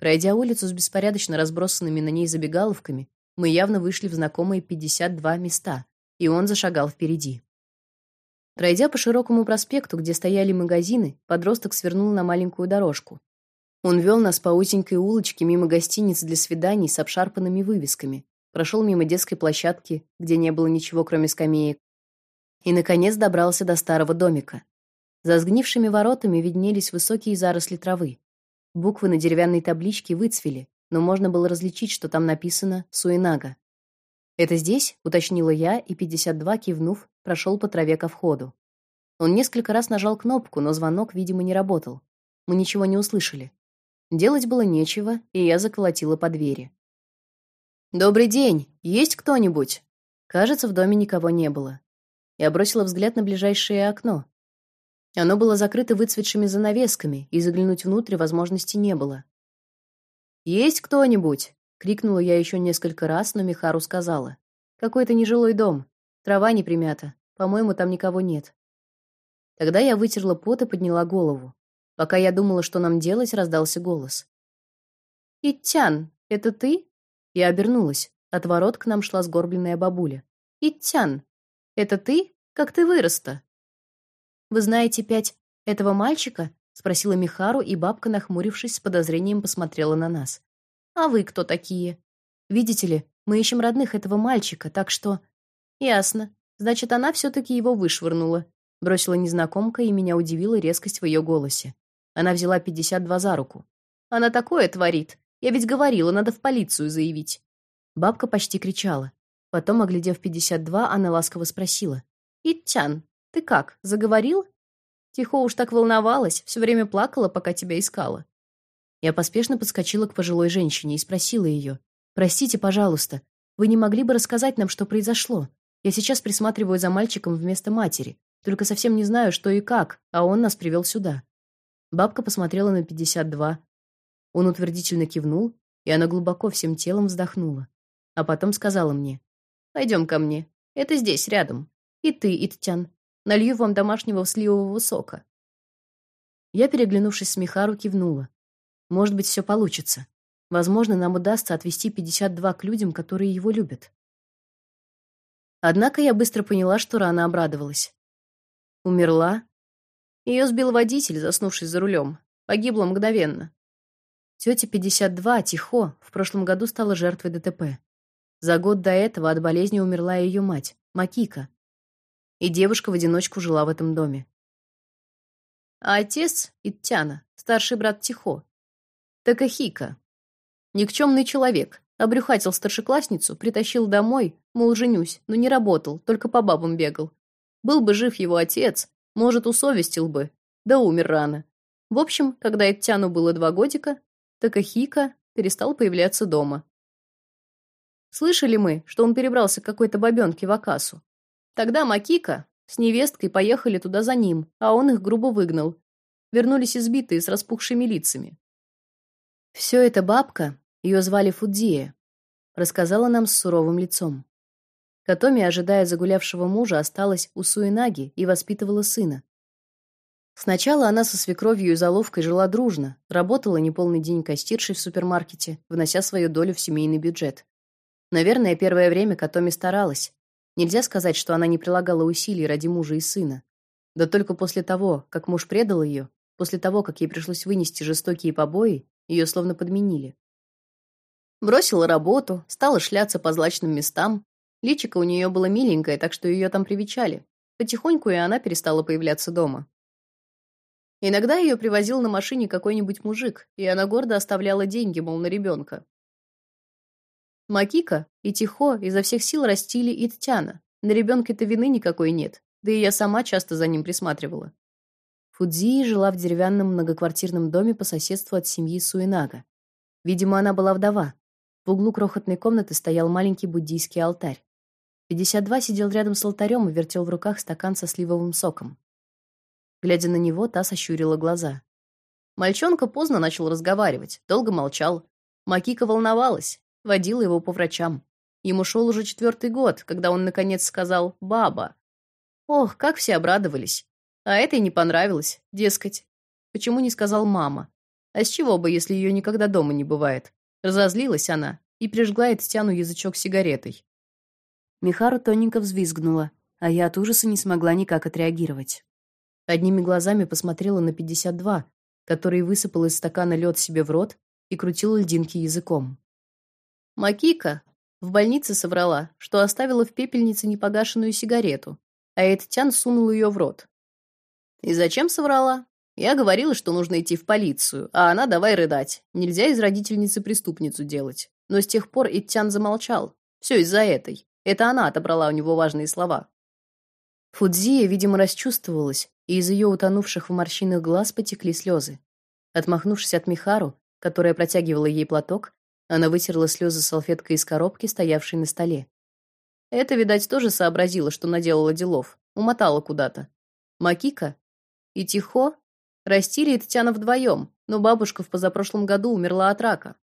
S1: Пройдя улицу с беспорядочно разбросанными на ней забегаловками, мы явно вышли в знакомые 52 места, и он зашагал впереди. Пройдя по широкому проспекту, где стояли магазины, подросток свернул на маленькую дорожку. Он вел нас по узенькой улочке мимо гостиниц для свиданий с обшарпанными вывесками, прошел мимо детской площадки, где не было ничего, кроме скамеек, и наконец добрался до старого домика. За сгнившими воротами виднелись высокие заросли травы. Буквы на деревянной табличке выцвели, но можно было различить, что там написано Суинага. Это здесь, уточнила я, и 52, кивнув, прошел по траве ко входу. Он несколько раз нажал кнопку, но звонок, видимо, не работал. Мы ничего не услышали. Делать было нечего, и я заколотила по двери. Добрый день. Есть кто-нибудь? Кажется, в доме никого не было. Я бросила взгляд на ближайшее окно. Оно было закрыто выцветшими занавесками, и заглянуть внутрь возможности не было. Есть кто-нибудь? крикнула я еще несколько раз, но Михару сказала: "Какой-то нежилой дом. Трава не примята. По-моему, там никого нет. Тогда я вытерла пот и подняла голову. Пока я думала, что нам делать, раздался голос. «Иттян, это ты?» Я обернулась. От ворот к нам шла сгорбленная бабуля. «Иттян, это ты? Как ты вырос-то?» «Вы знаете пять этого мальчика?» — спросила Михару, и бабка, нахмурившись, с подозрением посмотрела на нас. «А вы кто такие?» «Видите ли, мы ищем родных этого мальчика, так что...» Ясно. Значит, она все таки его вышвырнула. Бросила незнакомка, и меня удивила резкость в ее голосе. Она взяла 52 за руку. Она такое творит. Я ведь говорила, надо в полицию заявить. Бабка почти кричала. Потом, оглядев 52, она ласково спросила: "Итчан, ты как? Заговорил? Тихо уж так волновалась, все время плакала, пока тебя искала". Я поспешно подскочила к пожилой женщине и спросила ее: "Простите, пожалуйста, вы не могли бы рассказать нам, что произошло? Я сейчас присматриваю за мальчиком вместо матери, только совсем не знаю, что и как, а он нас привел сюда. Бабка посмотрела на 52. Он утвердительно кивнул, и она глубоко всем телом вздохнула, а потом сказала мне: «Пойдем ко мне. Это здесь рядом. И ты, Иттян, налью вам домашнего сливового сока". Я, переглянувшись с Михару, кивнула. Может быть, все получится. Возможно, нам удастся отвести 52 к людям, которые его любят. Однако я быстро поняла, что рано обрадовалась. Умерла. Ее сбил водитель, заснувший за рулем. Погибла мгновенно. Тетя 52, Тихо, в прошлом году стала жертвой ДТП. За год до этого от болезни умерла ее мать, Макика. И девушка в одиночку жила в этом доме. А отец, Иттяна, старший брат Тихо, Такахика, никчемный человек, обрюхатил старшеклассницу, притащил домой, Мол, женюсь, но не работал, только по бабам бегал. Был бы жив его отец, может, усовестил бы, да умер рано. В общем, когда Эттяну было два годика, Такахика перестал появляться дома. Слышали мы, что он перебрался к какой-то бабёнке в Акасу. Тогда Макика с невесткой поехали туда за ним, а он их грубо выгнал. Вернулись избитые с распухшими лицами. Все это бабка, ее звали Фудзия, рассказала нам с суровым лицом. Катоми, ожидая загулявшего мужа, осталась у Суинаги и воспитывала сына. Сначала она со свекровью и заловкой жила дружно, работала неполный день кассиршей в супермаркете, внося свою долю в семейный бюджет. Наверное, первое время Катоми старалась. Нельзя сказать, что она не прилагала усилий ради мужа и сына. Да только после того, как муж предал ее, после того, как ей пришлось вынести жестокие побои, ее словно подменили. Бросила работу, стала шляться по злачным местам. Личико у нее было миленькое, так что ее там привечали. Потихоньку и она перестала появляться дома. Иногда ее привозил на машине какой-нибудь мужик, и она гордо оставляла деньги, мол, на ребенка. Макика и Тихо изо всех сил растили Иттяна. На ребенке-то вины никакой нет, да и я сама часто за ним присматривала. Фудзи жила в деревянном многоквартирном доме по соседству от семьи Суинага. Видимо, она была вдова. В углу крохотной комнаты стоял маленький буддийский алтарь. 52 сидел рядом с алтарем и вертел в руках стакан со сливовым соком. Глядя на него, та сощурила глаза. Мальчонка поздно начал разговаривать, долго молчал. Макика волновалась, водила его по врачам. Ему шел уже четвертый год, когда он наконец сказал «баба». Ох, как все обрадовались. А этой не понравилось, дескать. Почему не сказал «мама»? А с чего бы, если ее никогда дома не бывает? Разозлилась она и прижгла Этстяну язычок сигаретой. Михару тоненько взвизгнула, а я от ужаса не смогла никак отреагировать. Одними глазами посмотрела на 52, который высыпал из стакана лед себе в рот и крутил льдинки языком. Макика в больнице соврала, что оставила в пепельнице непогашенную сигарету, а Эдтян сунул ее в рот. И зачем соврала? Я говорила, что нужно идти в полицию, а она давай рыдать. Нельзя из родительницы преступницу делать. Но с тех пор Иттян замолчал. Все из-за этой. Это она отобрала у него важные слова. Фудзия, видимо, расчувствовалась и из ее утонувших в морщинах глаз потекли слезы. Отмахнувшись от Михару, которая протягивала ей платок, она вытерла слезы салфеткой из коробки, стоявшей на столе. Это, видать, тоже сообразила, что наделала делов, умотала куда-то. Макика и Тихо растили Татьяна вдвоем, но бабушка в позапрошлом году умерла от рака.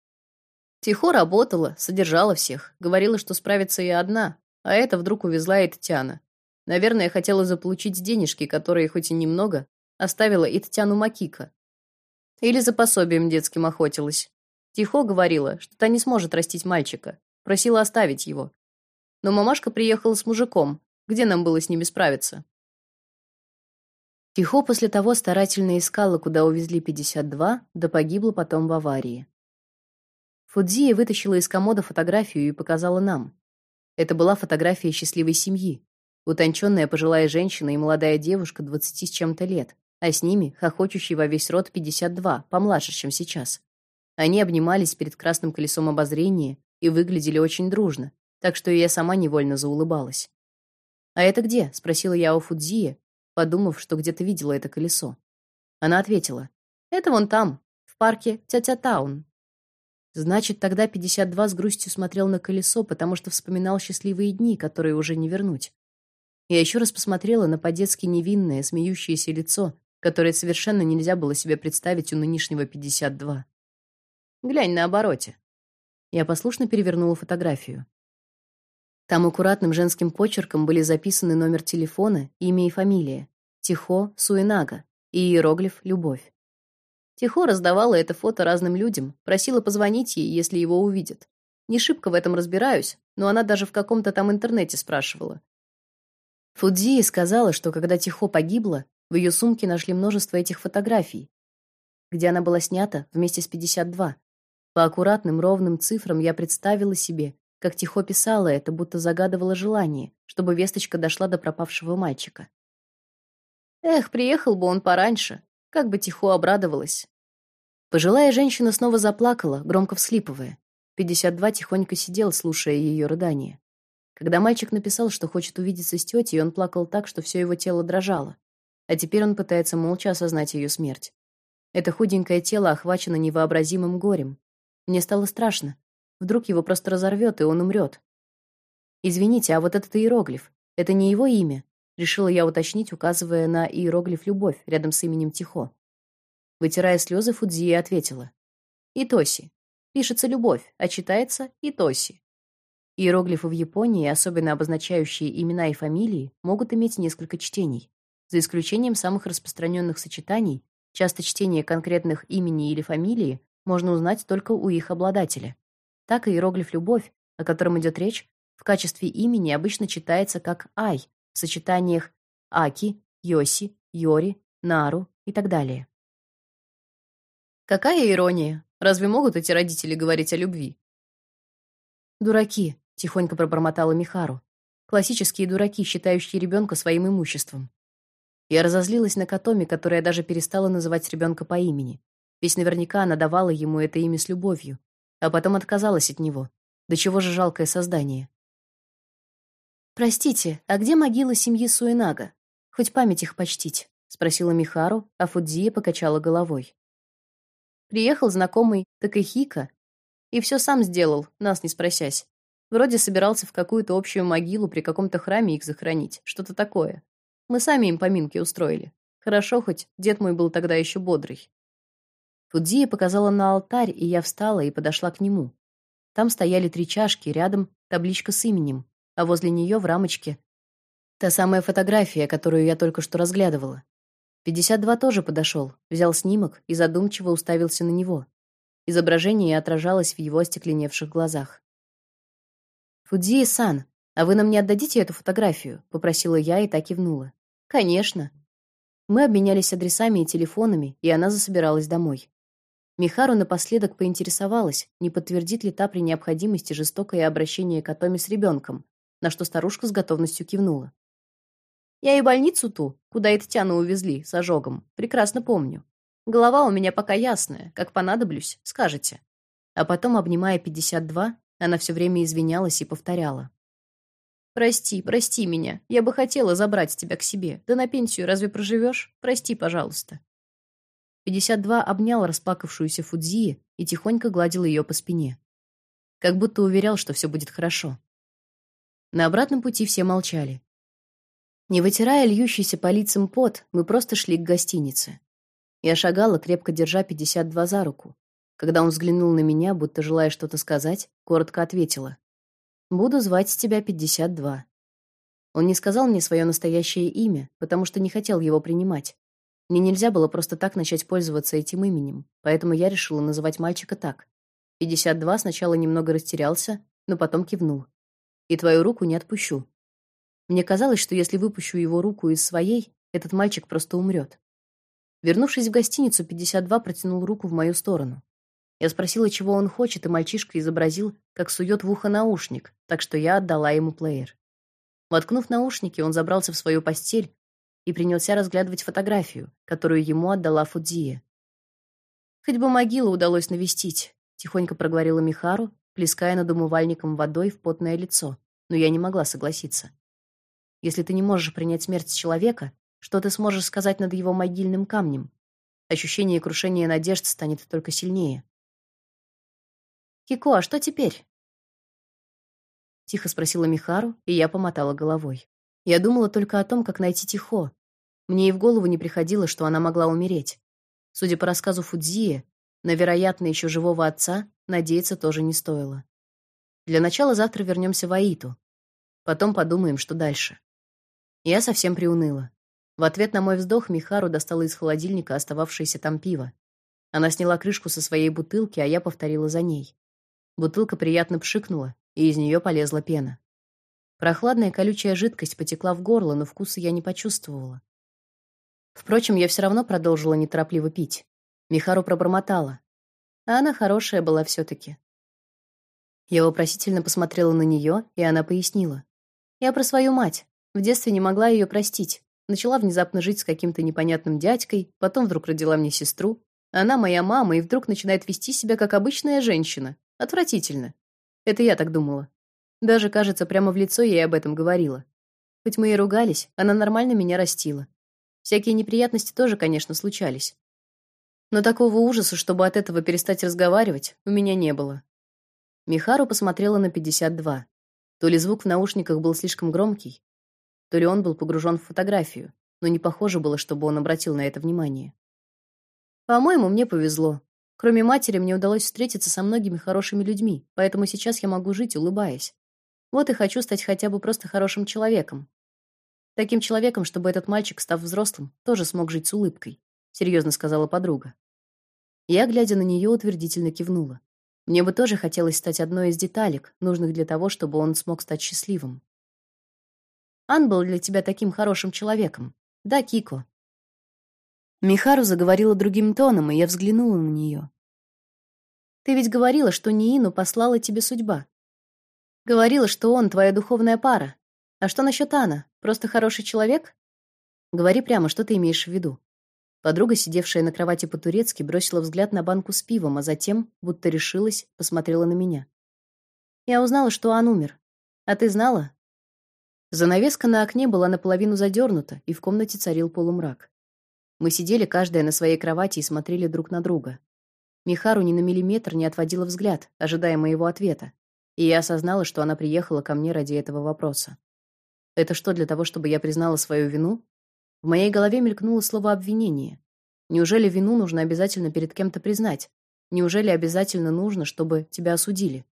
S1: Тихо работала, содержала всех, говорила, что справится и одна, а это вдруг увезла и Татьяна. Наверное, хотела заполучить денежки, которые хоть и немного, оставила и Татьяну Макика. Или за пособием детским охотилась. Тихо говорила, что та не сможет растить мальчика, просила оставить его. Но мамашка приехала с мужиком. Где нам было с ними справиться? Тихо после того старательно искала, куда увезли 52, да погибла потом в аварии. Фудзия вытащила из комода фотографию и показала нам. Это была фотография счастливой семьи. Утонченная пожилая женщина и молодая девушка двадцати с чем-то лет, а с ними хохочущий во весь рот 52, помладше, чем сейчас. Они обнимались перед красным колесом обозрения и выглядели очень дружно, так что я сама невольно заулыбалась. «А это где?» — спросила я у Фудзии, подумав, что где-то видела это колесо. Она ответила: "Это вон там, в парке Тятя-таун". Значит, тогда 52 с грустью смотрел на колесо, потому что вспоминал счастливые дни, которые уже не вернуть. Я еще раз посмотрела на по-детски невинное, смеющееся лицо, которое совершенно нельзя было себе представить у нынешнего 52. Глянь на обороте. Я послушно перевернула фотографию. Там аккуратным женским почерком были записаны номер телефона, имя и фамилия. Тихо Суинага и иероглиф Любовь. Тихо раздавала это фото разным людям, просила позвонить ей, если его увидят. Не шибко в этом разбираюсь, но она даже в каком-то там интернете спрашивала. Фудзи сказала, что когда Тихо погибла, в ее сумке нашли множество этих фотографий, где она была снята вместе с 52. По аккуратным ровным цифрам я представила себе, как Тихо писала это, будто загадывала желание, чтобы весточка дошла до пропавшего мальчика. Эх, приехал бы он пораньше, как бы Тихо обрадовалась. Пожилая женщина снова заплакала, громко всхлипывая. 52 тихонько сидел, слушая ее рыдания. Когда мальчик написал, что хочет увидеться с тетей, он плакал так, что все его тело дрожало. А теперь он пытается молча осознать ее смерть. Это худенькое тело охвачено невообразимым горем. Мне стало страшно. Вдруг его просто разорвет, и он умрет. Извините, а вот этот иероглиф это не его имя, решила я уточнить, указывая на иероглиф любовь рядом с именем Тихо. Вытирая слезы, Фудзия ответила: Итоси. Пишется любовь, а читается Итоси. Иероглифы в Японии, особенно обозначающие имена и фамилии, могут иметь несколько чтений. За исключением самых распространенных сочетаний, часто чтение конкретных имени или фамилии можно узнать только у их обладателя. Так иероглиф любовь, о котором идет речь, в качестве имени обычно читается как Ай в сочетаниях Аки, Йоси, Йори, Нару и так далее. Какая ирония? Разве могут эти родители говорить о любви? Дураки, тихонько пробормотала Михару. Классические дураки, считающие ребенка своим имуществом. Я разозлилась на Катоми, которая даже перестала называть ребенка по имени. Ведь наверняка она давала ему это имя с любовью, а потом отказалась от него. До чего же жалкое создание. Простите, а где могила семьи Суинага? Хоть память их почтить, спросила Михару, а Фудзия покачала головой. Приехал знакомый Такахика и все сам сделал, нас не спросясь. Вроде собирался в какую-то общую могилу при каком-то храме их захоронить, что-то такое. Мы сами им поминки устроили. Хорошо хоть дед мой был тогда еще бодрый. Фудзия показала на алтарь, и я встала и подошла к нему. Там стояли три чашки, рядом табличка с именем а возле нее в рамочке та самая фотография, которую я только что разглядывала. 52 тоже подошел, взял снимок и задумчиво уставился на него. Изображение отражалось в его остекленевших глазах. «Фудзии-сан, а вы нам не отдадите эту фотографию?» — попросила я и так кивнула. «Конечно». Мы обменялись адресами и телефонами, и она засобиралась домой. Михару напоследок поинтересовалась, не подтвердит ли та при необходимости жестокое обращение к Атоме с ребенком, на что старушка с готовностью кивнула. Я и больницу ту, куда Иттяну увезли с ожогом, прекрасно помню. Голова у меня пока ясная, как понадоблюсь, скажете. А потом, обнимая 52, она все время извинялась и повторяла: Прости, прости меня. Я бы хотела забрать тебя к себе. Да на пенсию разве проживешь? Прости, пожалуйста. 52 обнял расплакавшуюся Фудзии и тихонько гладил ее по спине, как будто уверял, что все будет хорошо. На обратном пути все молчали. Не вытирая льющийся по лицам пот, мы просто шли к гостинице. Я шагала, крепко держа 52 за руку. Когда он взглянул на меня, будто желая что-то сказать, коротко ответила: "Буду звать тебя 52". Он не сказал мне свое настоящее имя, потому что не хотел его принимать. Мне нельзя было просто так начать пользоваться этим именем, поэтому я решила называть мальчика так. 52 сначала немного растерялся, но потом кивнул и твою руку не отпущу. Мне казалось, что если выпущу его руку из своей, этот мальчик просто умрет. Вернувшись в гостиницу, 52 протянул руку в мою сторону. Я спросила, чего он хочет, и мальчишка изобразил, как сует в ухо наушник, так что я отдала ему плеер. Воткнув наушники, он забрался в свою постель и принялся разглядывать фотографию, которую ему отдала Фудзия. Хоть бы могилу удалось навестить, тихонько проговорила Михару, плеская над умывальником водой в потное лицо, но я не могла согласиться. Если ты не можешь принять смерть человека, что ты сможешь сказать над его могильным камнем? Ощущение крушения надежд станет только сильнее. Кико, а что теперь? Тихо спросила Михару, и я помотала головой. Я думала только о том, как найти Тихо. Мне и в голову не приходило, что она могла умереть. Судя по рассказу Фудзии, на вероятно еще живого отца надеяться тоже не стоило. Для начала завтра вернемся в Аиту. Потом подумаем, что дальше. Я совсем приуныла. В ответ на мой вздох Михару достала из холодильника остававшееся там пиво. Она сняла крышку со своей бутылки, а я повторила за ней. Бутылка приятно пшикнула, и из нее полезла пена. Прохладная колючая жидкость потекла в горло, но вкуса я не почувствовала. Впрочем, я все равно продолжила неторопливо пить. Михару пробормотала. А она хорошая была все таки Я вопросительно посмотрела на нее, и она пояснила. Я про свою мать. В детстве не могла ее простить. Начала внезапно жить с каким-то непонятным дядькой, потом вдруг родила мне сестру. Она моя мама и вдруг начинает вести себя как обычная женщина. Отвратительно. Это я так думала. Даже, кажется, прямо в лицо ей об этом говорила. Хоть мы и ругались, она нормально меня растила. Всякие неприятности тоже, конечно, случались. Но такого ужаса, чтобы от этого перестать разговаривать, у меня не было. Михару посмотрела на 52. То ли звук в наушниках был слишком громкий, то ли он был погружен в фотографию, но не похоже было, чтобы он обратил на это внимание. По-моему, мне повезло. Кроме матери, мне удалось встретиться со многими хорошими людьми, поэтому сейчас я могу жить, улыбаясь. Вот и хочу стать хотя бы просто хорошим человеком. Таким человеком, чтобы этот мальчик, став взрослым, тоже смог жить с улыбкой, серьезно сказала подруга. Я, глядя на нее, утвердительно кивнула. Мне бы тоже хотелось стать одной из деталек, нужных для того, чтобы он смог стать счастливым. Ан был для тебя таким хорошим человеком. Да, Кико. Михару заговорила другим тоном, и я взглянула на нее. Ты ведь говорила, что Ниину послала тебе судьба. Говорила, что он твоя духовная пара. А что насчет Ана? Просто хороший человек? Говори прямо, что ты имеешь в виду? Подруга, сидевшая на кровати по-турецки, бросила взгляд на банку с пивом, а затем, будто решилась, посмотрела на меня. Я узнала, что Ан умер. А ты знала? Занавеска на окне была наполовину задернута, и в комнате царил полумрак. Мы сидели каждая на своей кровати и смотрели друг на друга. Михару ни на миллиметр не отводила взгляд, ожидая моего ответа, и я осознала, что она приехала ко мне ради этого вопроса. Это что, для того, чтобы я признала свою вину? В моей голове мелькнуло слово обвинение. Неужели вину нужно обязательно перед кем-то признать? Неужели обязательно нужно, чтобы тебя осудили?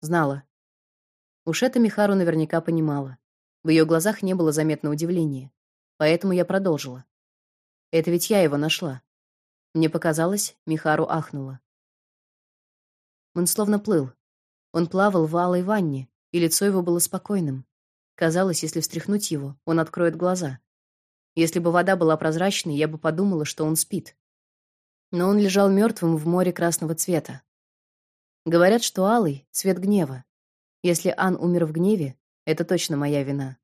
S1: Знала. Уж это Михару наверняка понимала. В ее глазах не было заметно удивления. Поэтому я продолжила. Это ведь я его нашла. Мне показалось, Михару ахнула. Он словно плыл. Он плавал в алой ванне, и лицо его было спокойным. Казалось, если встряхнуть его, он откроет глаза. Если бы вода была прозрачной, я бы подумала, что он спит. Но он лежал мертвым в море красного цвета. Говорят, что алый цвет гнева. Если Ан умер в гневе, это точно моя вина.